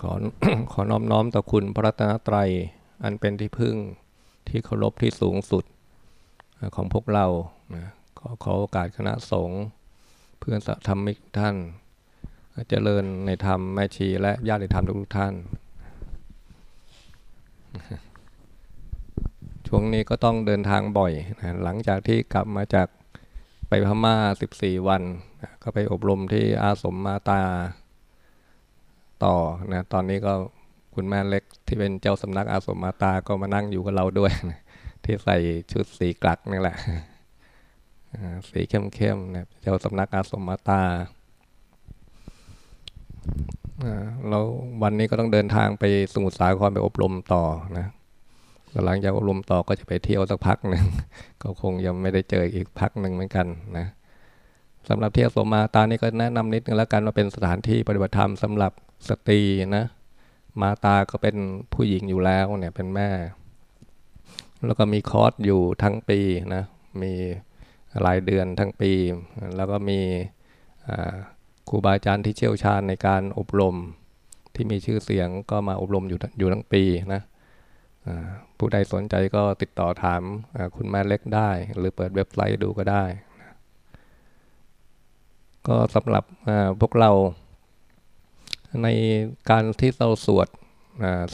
ขอขอน้อมน้อมต่อคุณพระรัตนตรัย อันเป็นที่พึ่งที่เคารพที่สูงสุดของพวกเรานะขอขอโอกาสคณะสงฆ์เพื่อนสัธรรมิกท่านเจริญในธรรมแม่ชีและญาติธรรมทุกท่าน ช่วงนี้ก็ต้องเดินทางบ่อยนะหลังจากที่กลับมาจากไปพม่า 14 วัน ก็ไปอบรมที่อาสมมาตา ต่อนะตอนนี้ก็คุณแม่เล็กที่เป็นเจ้าสำนักอาสมมาตาก็มานั่งอยู่กับเราด้วยนะที่ใส่ชุดสีกลักนี่แหละสีเข้มๆนะเจ้าสำนักอาสมมาตาเราวันนี้ก็ต้องเดินทางไปสมุทรสาครไปอบรมต่อนะหลังจากอบรมต่อก็จะไปเที่ยวสักพักหนึ่งก็คงยังไม่ได้เจออีกพักหนึ่งเหมือนกันนะสำหรับเที่ยวสมมาตานี่ก็แนะนำนิดนึงแล้วกันว่าเป็นสถานที่ปฏิบัติธรรมสำหรับ สตรีนะมาตาก็เป็นผู้หญิงอยู่แล้วเนี่ยเป็นแม่ แล้วก็มีคอร์สอยู่ทั้งปีนะมีรายเดือนทั้งปี แล้วก็มีครูบาอาจารย์ที่เชี่ยวชาญในการอบรมที่มีชื่อเสียงก็มาอบรมอยู่อยู่ทั้งปีนะผู้ใดสนใจก็ติดต่อถามคุณแม่เล็กได้ หรือเปิดเว็บไซต์ดูก็ได้ ก็สำหรับพวกเรา ในการที่เราสวด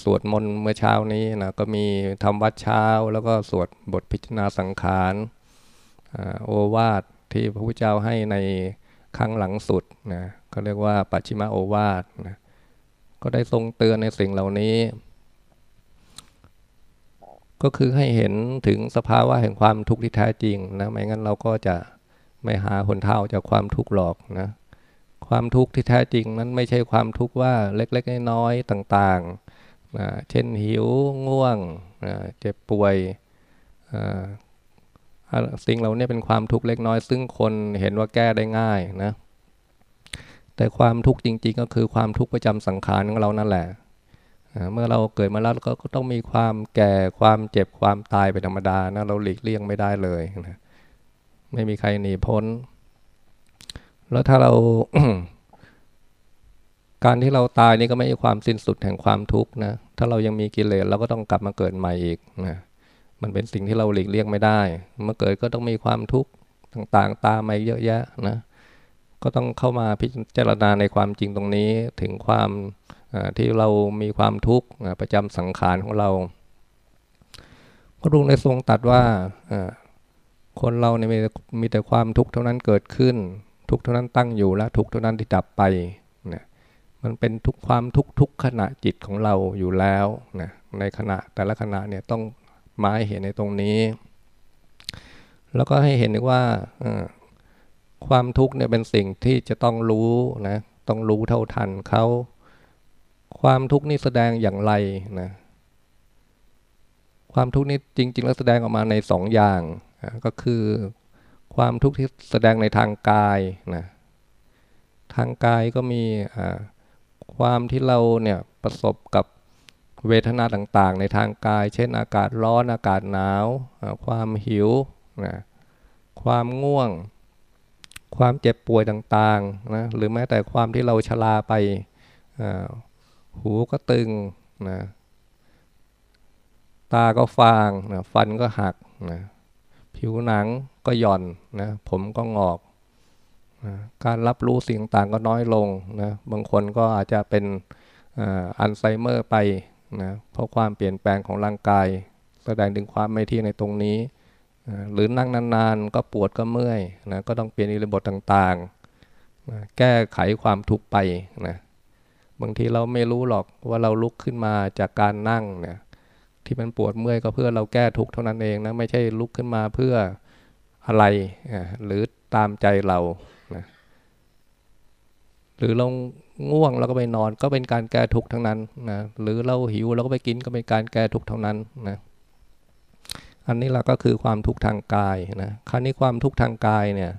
สวดมนต์เมื่อเช้านี้นะก็มีทำวัดเช้า แล้วก็สวดบทพิจารณาสังขารโอวาทที่พระพุทธเจ้าให้ในครั้งหลังสุดนะเขาเรียกว่าปัจฉิมโอวาทนะก็ได้ทรงเตือนในสิ่งเหล่านี้ ก็คือให้เห็นถึงสภาวะแห่งความทุกข์ที่แท้จริงนะไม่งั้นเราก็จะไม่หาหนเท่าจากความทุกข์หรอกนะ ความทุกข์ที่แท้จริงนั้นไม่ใช่ความทุกข์ว่าเล็กๆน้อยๆต่างๆนะเช่นหิวง่วงนะเจ็บป่วยสิ่งเหล่านี้เป็นความทุกข์เล็กน้อย ซึ่งคนเห็นว่าแก้ได้ง่ายนะแต่ความทุกข์จริง ๆ ก็คือความทุกข์ประจำสังขารของเรานั่นแหละเมื่อเราเกิดมาแล้วก็ต้องมีความแก่ความเจ็บความตายเป็นธรรมดานะเราหลีกเลี่ยงไม่ได้เลยนะไม่มีใครหนีพ้น แล้วถ้าเราการที่เราตายนี่ก็ไม่ใช่ความสิ้นสุดแห่งความทุกข์นะ ถ้าเรายังมีกิเลสเราก็ต้องกลับมาเกิดใหม่อีกนะ มันเป็นสิ่งที่เราหลีกเลี่ยงไม่ได้ เมื่อเกิดก็ต้องมีความทุกข์ต่างๆ ตามมาเยอะแยะนะ ก็ต้องเข้ามาพิจารณาในความจริงตรงนี้ถึงความที่เรามีความทุกข์ประจำสังขารของเรา พระรุงในทรงตัดว่าคนเราเนี่ยมีแต่ความทุกข์เท่านั้นเกิดขึ้น ทุกเท่านั้นตั้งอยู่และทุกเท่านั้นที่ดับไปนะมันเป็นทุกความทุกทุกขณะจิตของเราอยู่แล้วนะในขณะแต่ละขณะเนี่ยต้องมาให้เห็นในตรงนี้ แล้วก็ให้เห็นว่าความทุกข์เนี่ยเป็นสิ่งที่จะต้องรู้นะต้องรู้เท่าทันเขาความทุกข์นี่แสดงอย่างไรนะความทุกข์นี่จริง ๆ แล้วแสดงออกมาในสองอย่างก็คือ ความทุกข์ที่แสดงในทางกายนะทางกายก็มีความที่เราเนี่ยประสบกับเวทนาต่างๆ ในทางกาย เช่นอากาศร้อนอากาศหนาว ความหิวนะความง่วง ความเจ็บป่วยต่างๆนะหรือแม้แต่ความที่เราชราไปหูก็ตึงนะตาก็ฟางนะฟันก็หักนะผิวหนัง ก็หย่อนนะผมก็งอกนะการรับรู้สิ่งต่างก็น้อยลงนะบางคนก็อาจจะเป็นอัลไซเมอร์ไปนะเพราะความเปลี่ยนแปลงของร่างกาย แสดงถึงความไม่เที่ยงในตรงนี้หรือนั่งนานๆ ก็ปวดก็เมื่อยนะก็ต้องเปลี่ยนอิริบทต่างๆนะแก้ไขความทุกข์ไปนะบางทีเราไม่รู้หรอกว่าเราลุกขึ้นมาจากการนั่งเนี่ยที่มันปวดเมื่อยก็เพื่อเราแก้ทุกข์เท่านั้นเองนะไม่ใช่ลุกขึ้นมาเพื่อ อะไรหรือตามใจเรานะหรือเราง่วงเราก็ไปนอนก็เป็นการแก้ทุกข์ทั้งนั้นนะหรือเราหิวเราก็ไปกินก็เป็นการแก้ทุกข์เท่านั้นนะอันนี้เราก็คือความทุกข์ทางกายนะคราวนี้ความทุกข์ทางกายเนี่ย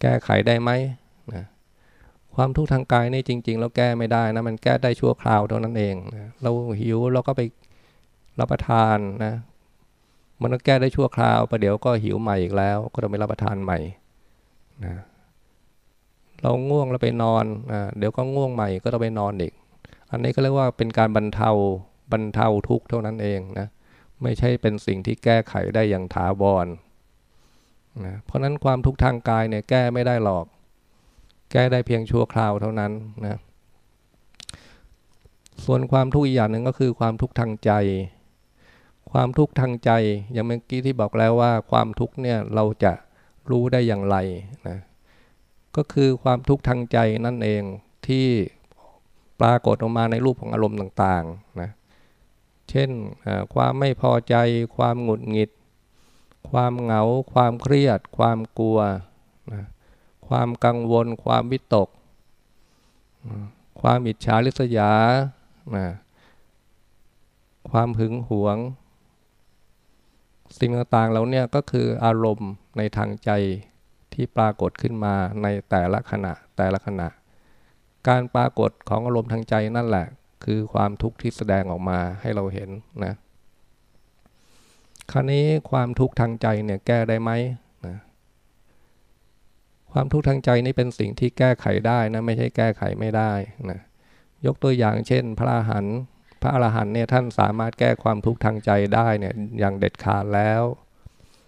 แก้ไขได้ไหมนะความทุกข์ทางกายนี่จริงๆเราแก้ไม่ได้นะมันแก้ได้ชั่วคราวเท่านั้นเองนะเราหิวเราก็ไปรับประทานนะ มันก็แก้ได้ชั่วคราวประเดี๋ยวก็หิวใหม่อีกแล้ว ก็ต้องไปรับประทานใหม่นะเราง่วงเราไปนอนอ่าเดี๋ยวก็ง่วงใหม่ก็ต้องไปนอนอีก อันนี้ก็เรียกว่าเป็นการบรรเทาบรรเทาทุกข์เท่านั้นเองนะไม่ใช่เป็นสิ่งที่แก้ไขได้อย่างถาวรนะเพราะนั้นความทุกข์ทางกายเนี่ยแก้ไม่ได้หรอก แก้ได้เพียงชั่วคราวเท่านั้นนะส่วนความทุกข์อีกอย่างหนึ่งก็คือความทุกข์ทางใจ ความทุกข์ทางใจอย่างเมื่อกี้ที่บอกแล้วว่า ความทุกข์เนี่ยเราจะรู้ได้อย่างไรนะก็คือความทุกข์ทางใจนั่นเองที่ปรากฏออกมาในรูปของอารมณ์ต่างๆนะเช่นความไม่พอใจ ความหงุดหงิด ความเหงา ความเครียด ความกลัวนะความกังวล ความวิตก ความอิจฉาริษยานะความหึงหวง สิ่งต่างๆเหล่านี้ก็คืออารมณ์ในทางใจที่ปรากฏขึ้นมาในแต่ละขณะแต่ละขณะ การปรากฏของอารมณ์ทางใจนั่นแหละ คือความทุกข์ที่แสดงออกมาให้เราเห็นนะคราวนี้ความทุกข์ทางใจเนี่ยแก้ได้ไหมนะความทุกข์ทางใจนี่เป็นสิ่งที่แก้ไขได้นะไม่ใช่แก้ไขไม่ได้นะยกตัวอย่างเช่น พระอรหันต์ พระอรหันต์เนี่ยท่านสามารถแก้ความทุกข์ทางใจได้เนี่ยอย่างเด็ดขาดแล้ว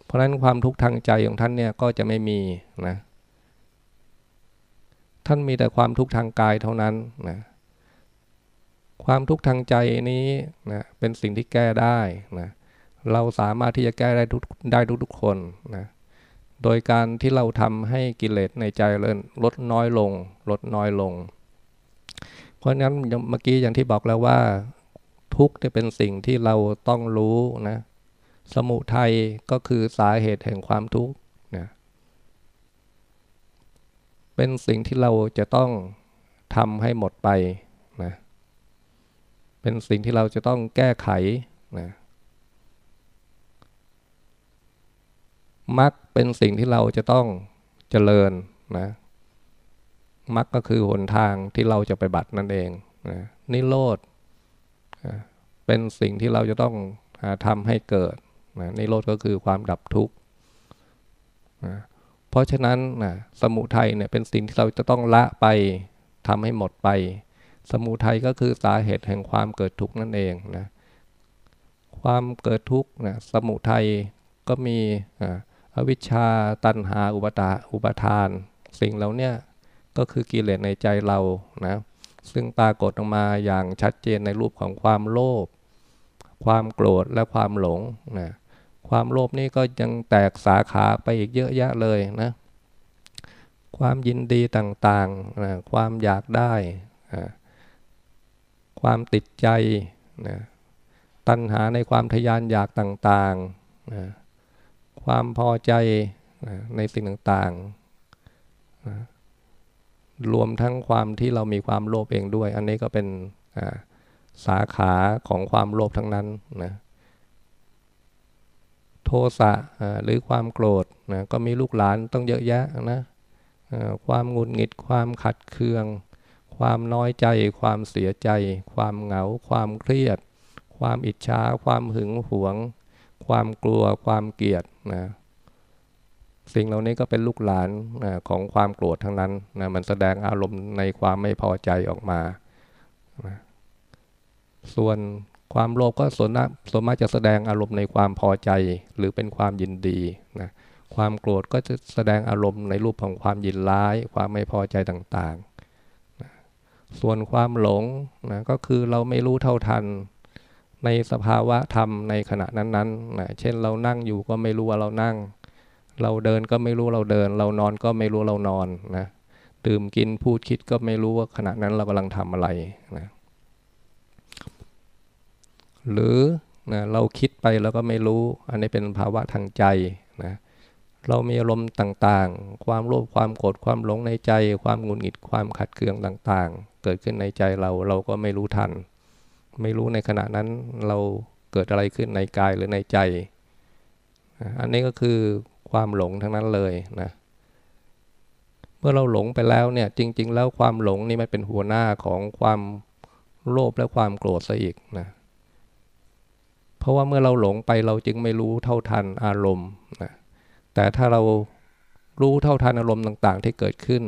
เพราะฉะนั้นความทุกข์ทางใจของท่านเนี่ยก็จะไม่มีนะท่านมีแต่ความทุกข์ทางกายเท่านั้นนะความทุกข์ทางใจนี้นะเป็นสิ่งที่แก้ได้นะเราสามารถที่จะแก้ได้ทุกได้ทุกๆคนนะโดยการที่เราทำให้กิเลสในใจเลดน้อยลง ลดน้อยลง เพราะนั้นเมื่อกี้อย่างที่บอกแล้วว่า ทุกข์จะเป็นสิ่งที่เราต้องรู้นะ สมุทัยก็คือสาเหตุแห่งความทุกข์นะเป็นสิ่งที่เราจะต้องทำให้หมดไปนะเป็นสิ่งที่เราจะต้องแก้ไขนะมักเป็นสิ่งที่เราจะต้องเจริญนะมักก็คือหนทางที่เราจะไปบัตรนั่นเองนะนิโรธ เป็นสิ่งที่เราจะต้องทำให้เกิดนะนิโรธก็คือความดับทุกข์นะเพราะฉะนั้นนะสมุทัยเนี่ยเป็นสิ่งที่เราจะต้องละไปทำให้หมดไป สมุทัยก็คือสาเหตุแห่งความเกิดทุกข์นั่นเองนะความเกิดทุกข์นะสมุทัยก็มีอวิชชาตันหาอุปตาอุปทาน สิ่งเหล่านี้ก็คือกิเลสในใจเรานะ ซึ่งปรากฏออกมาอย่างชัดเจนในรูปของความโลภความโกรธและความหลงนะความโลภนี่ก็ยังแตกสาขาไปอีกเยอะแยะเลยนะความยินดีต่างๆนะความอยากได้ความติดใจนะตัณหาในความทยานอยากต่างๆนะความพอใจนะในสิ่งต่างๆนะ รวมทั้งความที่เรามีความโลภเองด้วย อันนี้ก็เป็นสาขาของความโลภทั้งนั้นนะโทสะหรือความโกรธนะก็มีลูกหลานต้องเยอะแยะนะความงุนงิดความขัดเคือง ความน้อยใจ ความเสียใจ ความเหงา ความเครียด ความอิจฉาความหึงหวง ความกลัวความเกลียดนะ สิ่งเหล่านี้ก็เป็นลูกหลานของความโกรธทั้งนั้นนะมันแสดงอารมณ์ในความไม่พอใจออกมานะส่วนความโลภก็ส่วนส่วนมากจะแสดงอารมณ์ในความพอใจหรือเป็นความยินดีนะความโกรธก็จะแสดงอารมณ์ในรูปของความยินร้าย ความไม่พอใจต่างๆส่วนความหลงนะก็คือเราไม่รู้เท่าทัน ในสภาวะธรรมในขณะนั้นๆนะเช่นเรานั่งอยู่ก็ไม่รู้ว่าเรานั่ง เราเดินก็ไม่รู้เราเดิน เรานอนก็ไม่รู้เรานอนนะดื่มกินพูดคิดก็ไม่รู้ว่าขณะนั้นเรากำลังทำอะไรนะหรือนะเราคิดไปแล้วก็ไม่รู้ อันนี้เป็นภาวะทางใจนะเรามีอารมณ์ต่างๆ ความโลภความโกรธความหลงในใจ ความหงุดหงิดความขัดเคืองต่างเกิดขึ้นในใจเราเราก็ไม่รู้ทัน ไม่รู้ในขณะนั้นเราเกิดอะไรขึ้นในกายหรือในใจ อันนี้ก็คือ ความหลงทั้งนั้นเลยนะเมื่อเราหลงไปแล้วเนี่ยจริง ๆ แล้วความหลงนี่มันเป็นหัวหน้าของความโลภและความโกรธซะอีกนะเพราะว่าเมื่อเราหลงไปเราจึงไม่รู้เท่าทันอารมณ์นะแต่ถ้าเรารู้เท่าทันอารมณ์ต่าง ๆ ที่เกิดขึ้น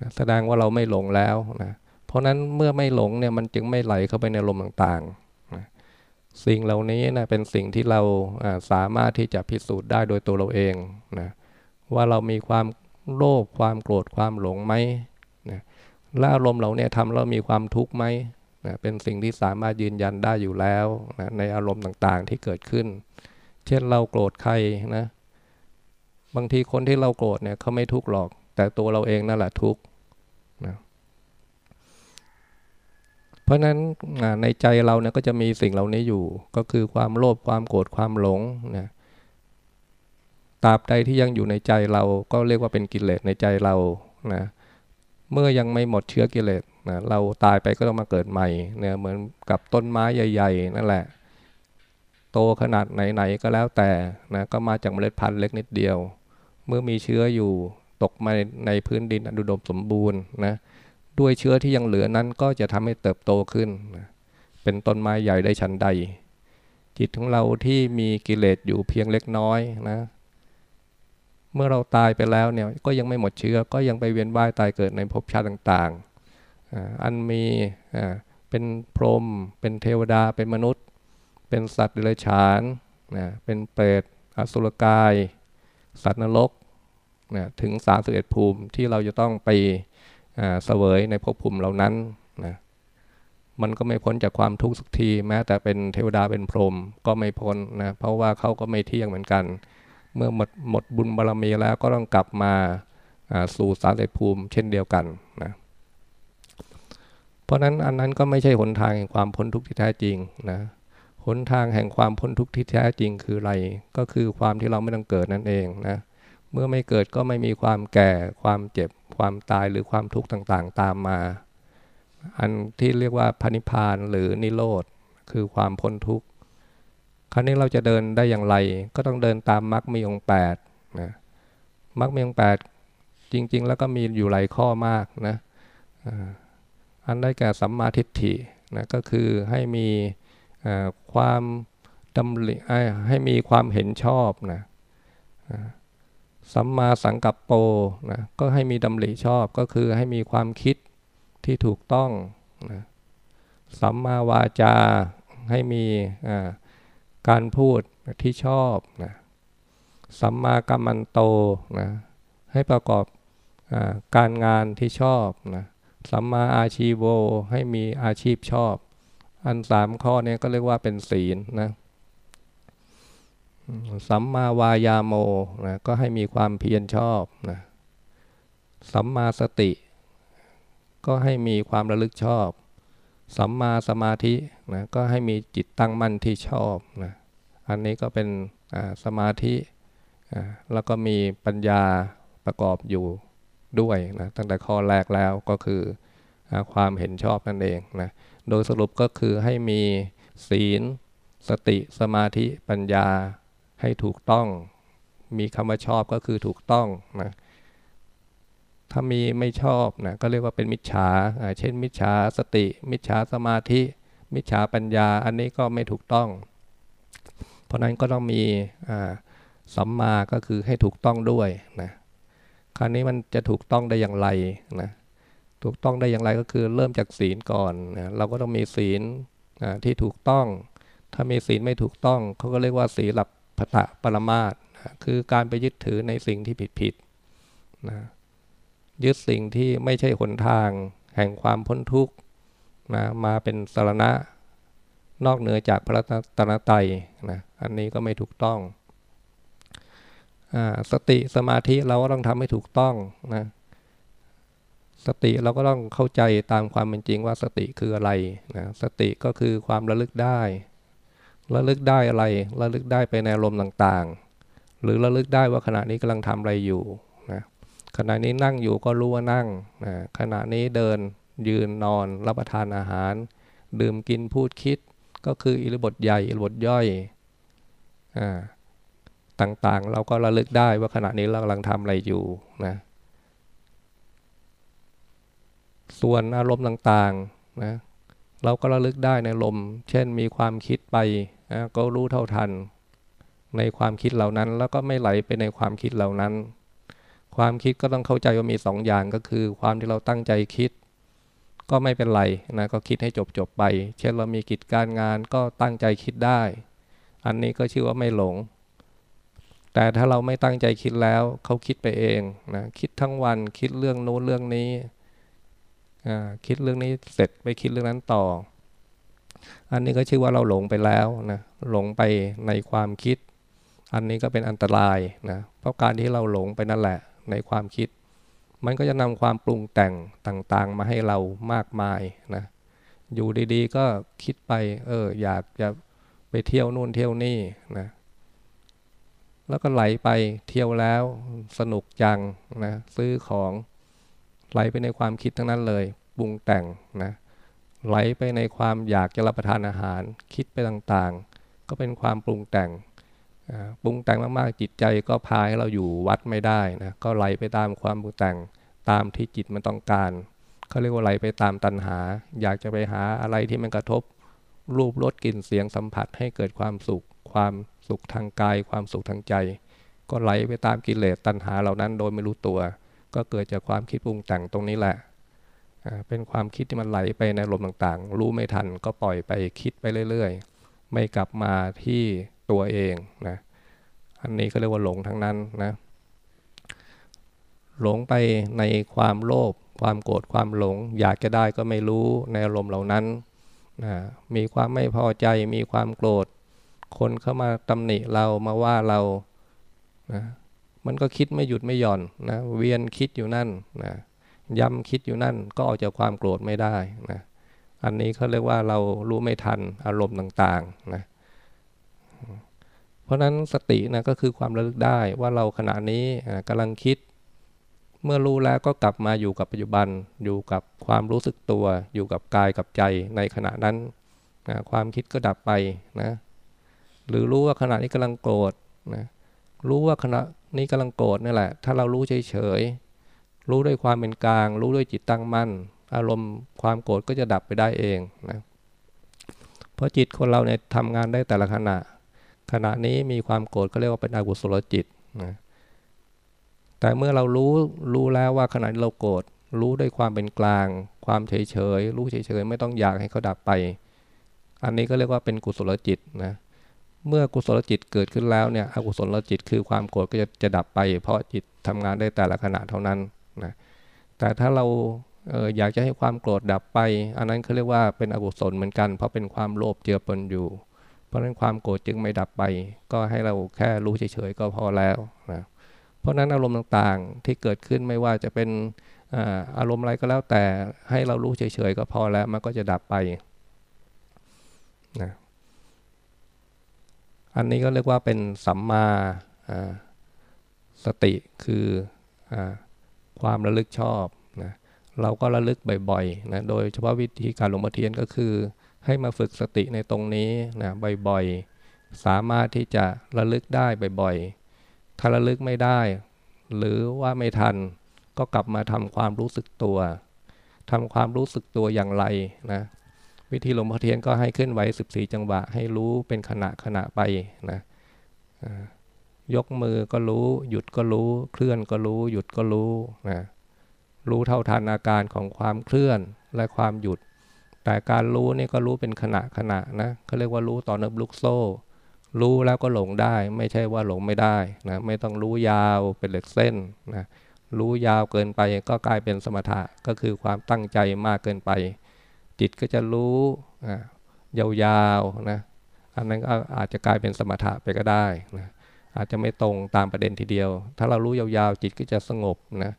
นะแสดงว่าเราไม่หลงแล้วนะเพราะนั้นเมื่อไม่หลงเนี่ยมันจึงไม่ไหลเข้าไปในลมต่างๆ สิ่งเหล่านี้นะเป็นสิ่งที่เราสามารถที่จะพิสูจน์ได้โดยตัวเราเองนะว่าเรามีความโลภความโกรธความหลงไหมนะและอารมณ์เหล่านี้ทำเรามีความทุกข์ไหมนะเป็นสิ่งที่สามารถยืนยันได้อยู่แล้วนะในอารมณ์ต่างๆที่เกิดขึ้น เช่นเราโกรธใครนะบางทีคนที่เราโกรธเนี่ยเขาไม่ทุกข์หรอก แต่ตัวเราเองนั่นแหละทุกข์นะ เพราะนั้นในใจเราเนี่ยก็จะมีสิ่งเหล่านี้อยู่ ก็คือความโลภความโกรธความหลงนะตราบใดที่ยังอยู่ในใจเราก็เรียกว่าเป็นกิเลสในใจเรานะเมื่อยังไม่หมดเชื้อกิเลสนะเราตายไปก็ต้องมาเกิดใหม่เนี่ยเหมือนกับต้นไม้ใหญ่ ๆ นั่นแหละ โตขนาดไหนๆก็แล้วแต่นะก็มาจากเมล็ดพันธุ์เล็กนิดเดียว เมื่อมีเชื้ออยู่ตกมาในพื้นดินอุดมสมบูรณ์นะ ด้วยเชื้อที่ยังเหลือนั้นก็จะทำให้เติบโตขึ้น เป็นต้นไม้ใหญ่ได้ชั้นใด จิตของเราที่มีกิเลสอยู่เพียงเล็กน้อยนะ เมื่อเราตายไปแล้วเนี่ยก็ยังไม่หมดเชื้อก็ยังไปเวียนว่ายตายเกิดในภพชาติต่างๆ อันมีเป็นพรหมเป็นเทวดาเป็นมนุษย์ เป็นสัตว์เดรัจฉานเป็นเปรตอสุรกาย สัตว์นรกนะถึง 31 ภูมิที่เราจะต้องไป เสวยในภพภูมิเหล่านั้นนะมันก็ไม่พ้นจากความทุกข์สักที แม้แต่เป็นเทวดาเป็นพรหมก็ไม่พ้นนะเพราะว่าเขาก็ไม่เที่ยงเหมือนกัน เมื่อหมดหมดบุญบารรมีแล้วก็ต้องกลับมาสู่สารภูมิเช่นเดียวกันนะเพราะนั้นอันนั้นก็ไม่ใช่หนทางแห่งความพ้นทุกข์ที่แท้จริงนะหนทางแห่งความพ้นทุกข์ที่แท้จริงคืออะไร ก็คือความที่เราไม่ต้องเกิดนั่นเองนะเเมื่อไม่เกิดก็ไม่มีความแก่ ความเจ็บ ความตายหรือความทุกข์ต่างๆ ตามมา อันที่เรียกว่าพนิพานหรือนิโรธคือความพ้นทุกข์ คราวนี้เราจะเดินได้อย่างไร ก็ต้องเดินตามมรรคมีองแปดนะมรรคมีองแปดจริง ๆ แล้วก็มีอยู่หลายข้อมากนะอันได้แก่สัมมาทิฏฐินะก็คือให้มีความดำริให้มีความเห็นชอบนะ สัมมาสังกัปโปนะก็ให้มีดำริชอบก็คือให้มีความคิดที่ถูกต้องนะสัมมาวาจาให้มีการพูดที่ชอบนะสัมมากัมมันโตนะให้ประกอบอการงานที่ชอบนะสัมมาอาชีโวให้มีอาชีพชอบ อันสามข้อนี้ก็เรียกว่าเป็นศีลนะ สัมมาวายาโมนะก็ให้มีความเพียรชอบนะสัมมาสติ ก็ให้มีความระลึกชอบ สัมมาสมาธินะก็ให้มีจิตตั้งมั่นที่ชอบนะอันนี้ก็เป็นสมาธิแล้วก็มีปัญญาประกอบอยู่ด้วยนะตั้งแต่ข้อแรกแล้วก็คือความเห็นชอบนั่นเองนะโดยสรุปก็คือให้มีศีล สติสมาธิปัญญา ให้ถูกต้อง มีคำว่าชอบก็คือถูกต้องนะถ้ามีไม่ชอบนะก็เรียกว่าเป็นมิจฉา เช่น มิจฉาสติ มิจฉาสมาธิ มิจฉาปัญญา อันนี้ก็ไม่ถูกต้อง เพราะนั้นก็ต้องมีสัมมาก็คือให้ถูกต้องด้วยนะคราวนี้มันจะถูกต้องได้อย่างไรนะถูกต้องได้อย่างไรก็คือเริ่มจากศีลก่อนนะเราก็ต้องมีศีลที่ถูกต้อง ถ้ามีศีลไม่ถูกต้องเขาก็เรียกว่าศีลับ พะปรมาตนะคือการไปยึดถือในสิ่งที่ผิดผิดนะยึดสิ่งที่ไม่ใช่หนทางแห่งความพ้นทุกข์นะมาเป็นสารณะ นอกเหนือจากพระตนตรัยนะอันนี้ก็ไม่ถูกต้องอสติสมาธิเราก็ต้องทำให้ถูกต้องนะสติเราก็ต้องเข้าใจตามความเป็นจริงว่าสติคืออะไรนะสติก็คือความระลึกได้ ระลึกได้อะไรระลึกได้ไปในอารมณ์ต่างๆ หรือระลึกได้ว่าขณะนี้กำลังทำอะไรอยู่นะขณะนี้นั่งอยู่ก็รู้ว่านั่งนะขณะนี้เดินยืนนอน รับประทานอาหาร ดื่มกินพูดคิด ก็คืออิริบทใหญ่อิริบทย่อยอ่าต่างๆ เราก็ระลึกได้ว่าขณะนี้เรากำลังทำอะไรอยู่นะส่วนอารมณ์ต่างๆนะเราก็ระลึกได้ในลม เช่นมีความคิดไป ก็รู้เท่าทัน ในความคิดเหล่านั้น แล้วก็ไม่ไหลไปในความคิดเหล่านั้น ความคิดก็ต้องเข้าใจว่ามีสองอย่างก็คือ ความที่เราตั้งใจคิด ก็ไม่เป็นไรนะก็คิดให้จบจบไป เช่นเรามีกิจการงานก็ตั้งใจคิดได้ อันนี้ก็ชื่อว่าไม่หลง แต่ถ้าเราไม่ตั้งใจคิดแล้วเขาคิดไปเองนะคิดทั้งวันคิดเรื่องโน้นเรื่องนี้คิดเรื่องนี้เสร็จไปคิดเรื่องนั้นต่อ อันนี้ก็ชื่อว่าเราหลงไปแล้วนะหลงไปในความคิด อันนี้ก็เป็นอันตรายนะเพราะการที่เราหลงไปนั่นแหละในความคิด มันก็จะนำความปรุงแต่งต่างๆ มาให้เรามากมายนะอยู่ดีๆ ก็คิดไปเอออยากจะไปเที่ยวนู่นเที่ยวนี่นะแล้วก็ไหลไปเที่ยวแล้วสนุกจังนะซื้อของไหลไปในความคิดทั้งนั้นเลยปรุงแต่งนะ ไหลไปในความอยากจะรับประทานอาหาร คิดไปต่างๆ ก็เป็นความปรุงแต่งปรุงแต่งมากๆ จิตใจก็พาให้เราอยู่วัดไม่ได้นะ ก็ไหลไปตามความปรุงแต่งตามที่จิตมันต้องการเขาเรียกว่าไหลไปตามตัณหา อยากจะไปหาอะไรที่มันกระทบ รูปรสกลิ่นเสียงสัมผัสให้เกิดความสุข ความสุขทางกาย ความสุขทางใจ ก็ไหลไปตามกิเลสตัณหาเหล่านั้นโดยไม่รู้ตัว ก็เกิดจากความคิดปรุงแต่งตรงนี้แหละ เป็นความคิดที่มันไหลไปในลมต่างๆ รู้ไม่ทันก็ปล่อยไปคิดไปเรื่อยๆ ไม่กลับมาที่ตัวเองนะ อันนี้เขาเรียกว่าหลงทั้งนั้นนะ หลงไปในความโลภ ความโกรธ ความหลง อยากจะได้ก็ไม่รู้ในอารมณ์เหล่านั้นนะมีความไม่พอใจ มีความโกรธ คนเข้ามาตำหนิเรา มาว่าเรานะมันก็คิดไม่หยุดไม่หย่อนนะ เวียนคิดอยู่นั่นนะ ย้ำคิดอยู่นั่นก็ออกจากความโกรธไม่ได้นะอันนี้เขาเรียกว่าเรารู้ไม่ทันอารมณ์ต่างๆนะเพราะนั้นสตินะก็คือความระลึกได้ว่าเราขณะนี้กำลังคิด เมื่อรู้แล้วก็กลับมาอยู่กับปัจจุบัน อยู่กับความรู้สึกตัว อยู่กับกายกับใจในขณะนั้นนะความคิดก็ดับไปนะหรือรู้ว่าขณะนี้กำลังโกรธนะรู้ว่าขณะนี้กำลังโกรธนี่แหละ ถ้าเรารู้เฉยๆ รู้ด้วยความเป็นกลาง รู้ด้วยจิตตั้งมั่น อารมณ์ความโกรธก็จะดับไปได้เองนะเพราะจิตคนเราเนี่ยทำงานได้แต่ละขณะ ขณะนี้มีความโกรธก็เรียกว่าเป็นอกุศลจิตนะแต่เมื่อเรารู้รู้แล้วว่าขณะที่เราโกรธรู้ด้วยความเป็นกลาง ความเฉยเฉยรู้เฉยเฉยไม่ต้องอยากให้เขาดับไป อันนี้ก็เรียกว่าเป็นกุศลจิตนะเมื่อกุศลจิตเกิดขึ้นแล้วเนี่ยอกุศลจิตคือความโกรธก็จะจะดับไป เพราะจิตทำงานได้แต่ละขณะเท่านั้น นะแต่ถ้าเราเอออยากจะให้ความโกรธดับไป อันนั้นเขาเรียกว่าเป็นอกุศลเหมือนกัน เพราะเป็นความโลภเจือปนอยู่ เพราะนั้นความโกรธจึงไม่ดับไป ก็ให้เราแค่รู้เฉยๆก็พอแล้วนะเพราะนั้นอารมณ์ต่างๆที่เกิดขึ้นไม่ว่าจะเป็นอารมณ์อะไรก็แล้วแต่ให้เรารู้เฉยๆก็พอแล้วมันก็จะดับไปนะอันนี้ก็เรียกว่าเป็นสัมมาสติคืออ ความระลึกชอบนะเราก็ระลึกบ่อยๆนะโดยเฉพาะวิธีการหลวงพ่อเทียนก็คือ ให้มาฝึกสติในตรงนี้นะบ่อยๆ สามารถที่จะระลึกได้บ่อยๆ ถ้าระลึกไม่ได้ หรือว่าไม่ทันก็กลับมาทำความรู้สึกตัวทำความรู้สึกตัวอย่างไรนะวิธีหลวงพ่อเทียนก็ให้ขึ้นไหว14 จังหวะ ให้รู้เป็นขณะขณะไปนะ ยกมือก็รู้ หยุดก็รู้ เคลื่อนก็รู้ หยุดก็รู้นะรู้เท่าทันอาการของความเคลื่อนและความหยุด แต่การรู้นี่ก็รู้เป็นขณะขณะนะเขาเรียกว่ารู้ต่อเนิบลุกโซ่ รู้แล้วก็หลงได้ ไม่ใช่ว่าหลงไม่ได้นะไม่ต้องรู้ยาวเป็นเหล็กเส้นนะรู้ยาวเกินไปก็กลายเป็นสมถะก็คือความตั้งใจมากเกินไป จิตก็จะรู้ยาวๆนะอันนั้นอาจจะกลายเป็นสมถะไปก็ได้นะ อาจจะไม่ตรงตามประเด็นทีเดียว ถ้าเรารู้ยาวๆจิตก็จะสงบนะ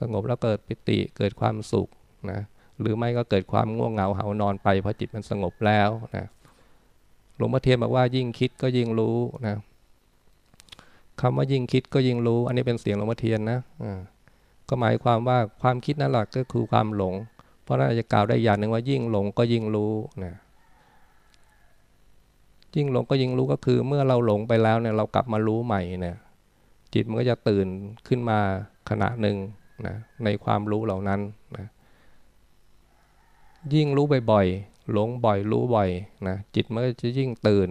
สงบแล้วเกิดปิติเกิดความสุขนะ หรือไม่ก็เกิดความง่วงเหงาเหานอนไปเพราะจิตมันสงบแล้วนะหลวงพ่อเทียนบอกว่ายิ่งคิดก็ยิ่งรู้นะคำว่ายิ่งคิดก็ยิ่งรู้ อันนี้เป็นเสียงหลวงพ่อเทียนนะก็หมายความว่าความคิดนั่นแหละก็คือความหลง เพราะนั้นจะกล่าวได้อย่างหนึ่งว่ายิ่งหลงก็ยิ่งรู้นะ ยิ่งหลงก็ยิ่งรู้ก็คือ เมื่อเราหลงไปแล้วเนี่ยเรากลับมารู้ใหม่เนี่ยจิตมันก็จะตื่นขึ้นมาขณะหนึ่งนะในความรู้เหล่านั้นนะยิ่งรู้บ่อยๆหลงบ่อยรู้บ่อยนะจิตมันก็จะยิ่งตื่น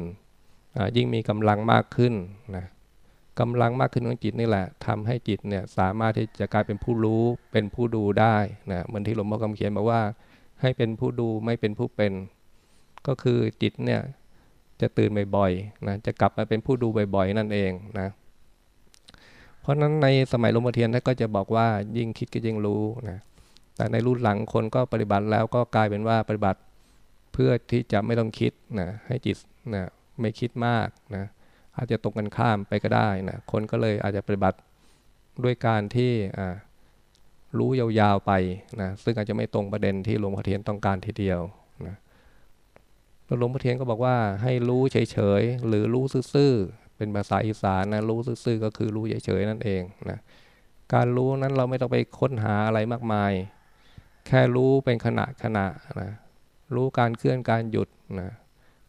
ยิ่งมีกำลังมากขึ้นนะกำลังมากขึ้นของจิตนี่แหละทำให้จิตเนี่ยสามารถที่จะกลายเป็นผู้รู้เป็นผู้ดูได้นะเหมือนที่หลวงพ่อคำเขียนบอกว่า ให้เป็นผู้ดูไม่เป็นผู้เป็น ก็คือจิตเนี่ย จะตื่นบ่อยๆนะจะกลับมาเป็นผู้ดูบ่อยๆ นั่นเองนะเพราะนั้นในสมัยหลวงพ่อเทียนท่านก็จะบอกว่ายิ่งคิดก็ยิ่งรู้นะแต่ในรุ่นหลังคนก็ปฏิบัติแล้วก็กลายเป็นว่าปฏิบัติเพื่อที่จะไม่ต้องคิดนะให้จิตนะไม่คิดมากนะอาจจะตรงกันข้ามไปก็ได้นะคนก็เลยอาจจะปฏิบัติด้วยการที่รู้ยาวๆไปนะซึ่งอาจจะไม่ตรงประเด็นที่หลวงพ่อเทียนต้องการทีเดียวนะ หลวงพ่อเทียนก็บอกว่าให้รู้เฉยๆหรือรู้ซื่อๆเป็นภาษาอีสานนะรู้ซื่อๆก็คือรู้เฉยๆนั่นเองนะการรู้นั้นเราไม่ต้องไปค้นหาอะไรมากมาย แค่รู้เป็นขณะขณะนะรู้การเคลื่อนการหยุดนะ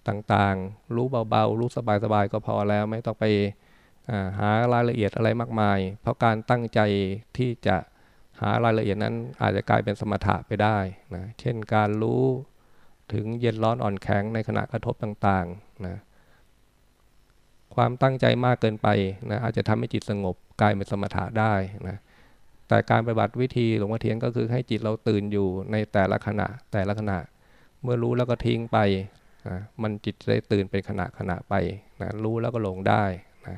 ต่างๆ รู้เบาๆ รู้สบายๆก็พอแล้วไม่ต้องไปหารายละเอียดอะไรมากมาย เพราะการตั้งใจที่จะหารายละเอียดนั้นอาจจะกลายเป็นสมถะไปได้นะเช่นการรู้ ถึงเย็นร้อนอ่อนแข็งในขณะกระทบต่างๆนะความตั้งใจมากเกินไปนะอาจจะทำให้จิตสงบกลายเป็นสมถะได้นะแต่การปฏิบัติวิธีหลวงพ่อเทียนก็คือให้จิตเราตื่นอยู่ในแต่ละขณะแต่ละขณะ เมื่อรู้แล้วก็ทิ้งไปนะมันจิตได้ตื่นเป็นขณะขณะไปนะรู้แล้วก็หลงได้นะ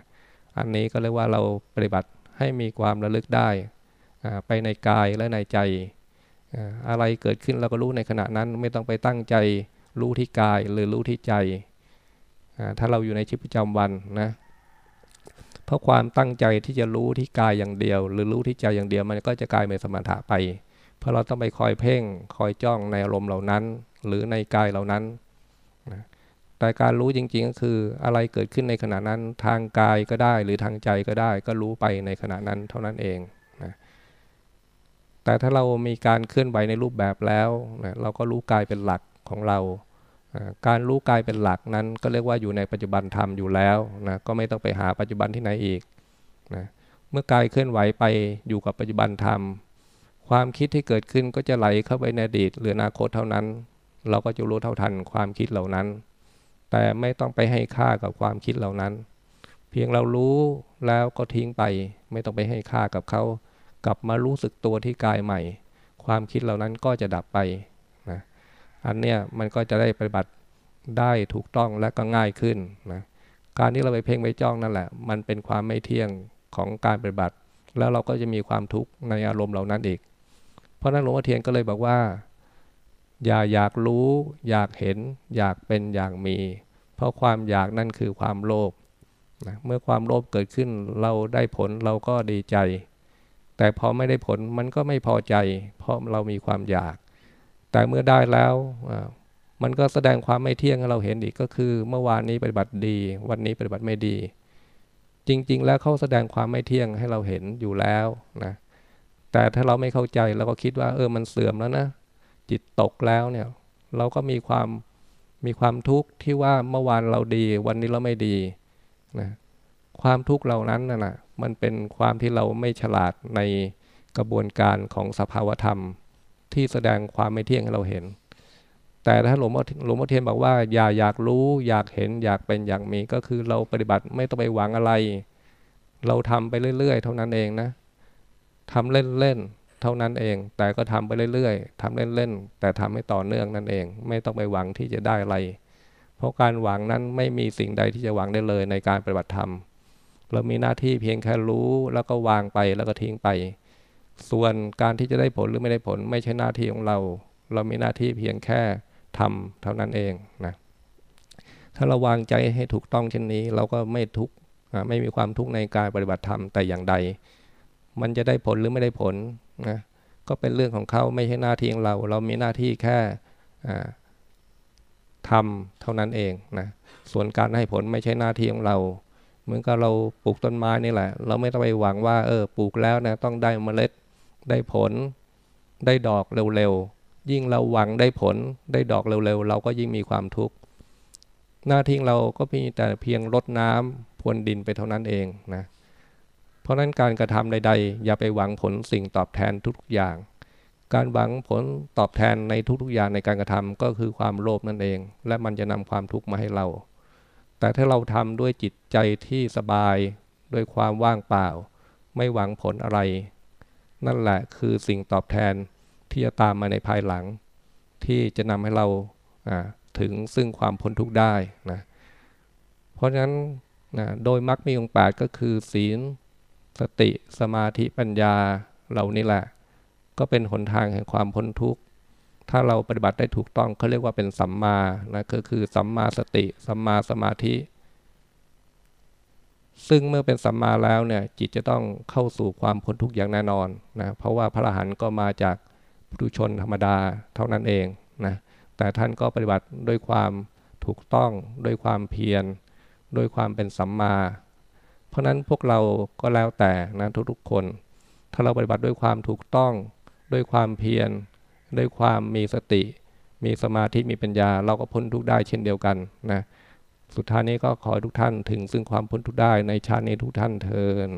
อันนี้ก็เรียกว่าเราปฏิบัติให้มีความระลึกได้ไปในกายและในใจ อะไรเกิดขึ้นเราก็รู้ในขณะนั้นไม่ต้องไปตั้งใจรู้ที่กายหรือรู้ที่ใจ ถ้าเราอยู่ในชีวิตประจำวันนะเพราะความตั้งใจที่จะรู้ที่กายอย่างเดียว หรือรู้ที่ใจอย่างเดียวมันก็จะกลายเป็นสมถะไป เพราะเราต้องไปคอยเพ่งคอยจ้องในอารมณ์เหล่านั้น หรือในกายเหล่านั้นนะแต่การรู้จริงๆก็คืออะไรเกิดขึ้นในขณะนั้นทางกายก็ได้หรือทางใจก็ได้ ก็รู้ไปในขณะนั้นเท่านั้นเอง แต่ถ้าเรามีการเคลื่อนไหวในรูปแบบแล้วนะเราก็รู้กายเป็นหลักของเรา การรู้กายเป็นหลักนั้นก็เรียกว่าอยู่ในปัจจุบันธรรมอยู่แล้วนะก็ไม่ต้องไปหาปัจจุบันที่ไหนอีกนะเมื่อกายเคลื่อนไหวไปอยู่กับปัจจุบันธรรม ความคิดที่เกิดขึ้นก็จะไหลเข้าไปในอดีตหรืออนาคตเท่านั้น เราก็จะรู้เท่าทันความคิดเหล่านั้น แต่ไม่ต้องไปให้ค่ากับความคิดเหล่านั้น เพียงเรารู้แล้วก็ทิ้งไป ไม่ต้องไปให้ค่ากับเขา กลับมารู้สึกตัวที่กายใหม่ ความคิดเหล่านั้นก็จะดับไปนะอันเนี้ยมันก็จะได้ปฏิบัติได้ถูกต้องและก็ง่ายขึ้นนะการที่เราไปเพ่งไปจ้องนั่นแหละ มันเป็นความไม่เที่ยงของการปฏิบัติ แล้วเราก็จะมีความทุกข์ในอารมณ์เหล่านั้นอีก เพราะนั้นหลวงพ่อเทียนก็เลยบอกว่า อย่าอยากรู้ อยากเห็น อยากเป็นอยากมี เพราะความอยากนั่นคือความโลภนะเมื่อความโลภเกิดขึ้นเราได้ผลเราก็ดีใจ แต่พอไม่ได้ผลมันก็ไม่พอใจ เพราะเรามีความอยาก แต่เมื่อได้แล้วมันก็แสดงความไม่เที่ยงให้เราเห็นอีกก็คือ เมื่อวานนี้ปฏิบัติดี วันนี้ปฏิบัติไม่ดี จริง ๆ แล้วเขาแสดงความไม่เที่ยงให้เราเห็นอยู่แล้วนะแต่ถ้าเราไม่เข้าใจเราก็คิดว่า เออมันเสื่อมแล้วนะจิตตกแล้วเนี่ยเราก็มีความมีความทุกข์ที่ว่าเมื่อวานเราดี วันนี้เราไม่ดีนะความทุกข์เหล่านั้นน่ะ มันเป็นความที่เราไม่ฉลาดในกระบวนการของสภาวธรรม ที่แสดงความไม่เที่ยงให้เราเห็น แต่ถ้าหลวงพ่อหลวงพ่อเทียนบอกว่า อย่าอยากรู้ อยากเห็นอยากเป็นอยากมีก็คือเราปฏิบัติไม่ต้องไปหวังอะไร เราทำไปเรื่อย ๆ เท่านั้นเองนะทำเล่นๆเท่านั้นเอง แต่ก็ทำไปเรื่อยๆทำเล่นๆแต่ทำให้ต่อเนื่องนั่นเอง ไม่ต้องไปหวังที่จะได้อะไร เพราะการหวังนั้นไม่มีสิ่งใดที่จะหวังได้เลยในการปฏิบัติธรรม เรามีหน้าที่เพียงแค่รู้แล้วก็วางไปแล้วก็ทิ้งไป ส่วนการที่จะได้ผลหรือไม่ได้ผล ไม่ใช่หน้าที่ของเรา เรามีหน้าที่เพียงแค่ทำเท่านั้นเองนะถ้าเราวางใจให้ถูกต้องเช่นนี้ เราก็ไม่ทุกข์ไม่มีความทุกข์ในการปฏิบัติธรรมแต่อย่างใด มันจะได้ผลหรือไม่ได้ผลนะก็เป็นเรื่องของเขาไม่ใช่หน้าที่ของเรา เรามีหน้าที่แค่ทำเท่านั้นเองนะส่วนการให้ผลไม่ใช่หน้าที่ของเรา เหมือนกับเราปลูกต้นไม้นี่แหละ เราไม่ต้องไปหวังว่าเออปลูกแล้วนะต้องได้เมล็ดได้ผล ได้ดอกเร็วๆยิ่งเราหวังได้ผลได้ดอกเร็วๆเราก็ยิ่งมีความทุกข์หน้าที่เราก็มีแต่เพียงรดน้ำพรวนดินไปเท่านั้นเองนะเพราะนั้นการกระทำใด ๆ อย่าไปหวังผลสิ่งตอบแทนทุกๆอย่าง การหวังผลตอบแทนในทุกๆอย่างในการกระทำก็คือความโลภนั่นเอง และมันจะนำความทุกข์มาให้เรา แต่ถ้าเราทำด้วยจิตใจที่สบายด้วยความว่างเปล่า ไม่หวังผลอะไร นั่นแหละคือสิ่งตอบแทนที่จะตามมาในภายหลัง ที่จะนำให้เราถึงซึ่งความพ้นทุกข์ได้นะเพราะฉะนั้นนะโดยมรรคมีองค์แปดก็คือ ศีล สติ สมาธิปัญญาเหล่านี้แหละ ก็เป็นหนทางแห่งความพ้นทุกข์ ถ้าเราปฏิบัติได้ถูกต้องเขาเรียกว่าเป็นสัมมานะก็คือสัมมาสติ สัมมาสมาธิ ซึ่งเมื่อเป็นสัมมาแล้วเนี่ยจิตจะต้องเข้าสู่ความพ้นทุกข์อย่างแน่นอนนะเพราะว่าพระอรหันต์ก็มาจากปุถุชนธรรมดาเท่านั้นเองนะแต่ท่านก็ปฏิบัติด้วยความถูกต้องด้วยความเพียรด้วยความเป็นสัมมา เพราะนั้นพวกเราก็แล้วแต่นะทุกๆคน ถ้าเราปฏิบัติด้วยความถูกต้องด้วยความเพียร ด้วยความมีสติ มีสมาธิมีปัญญา เราก็พ้นทุกได้เช่นเดียวกันนะสุดท้ายนี้ก็ขอทุกท่านถึงซึ่งความพ้นทุกได้ในชาตินี้ทุกท่านเทิน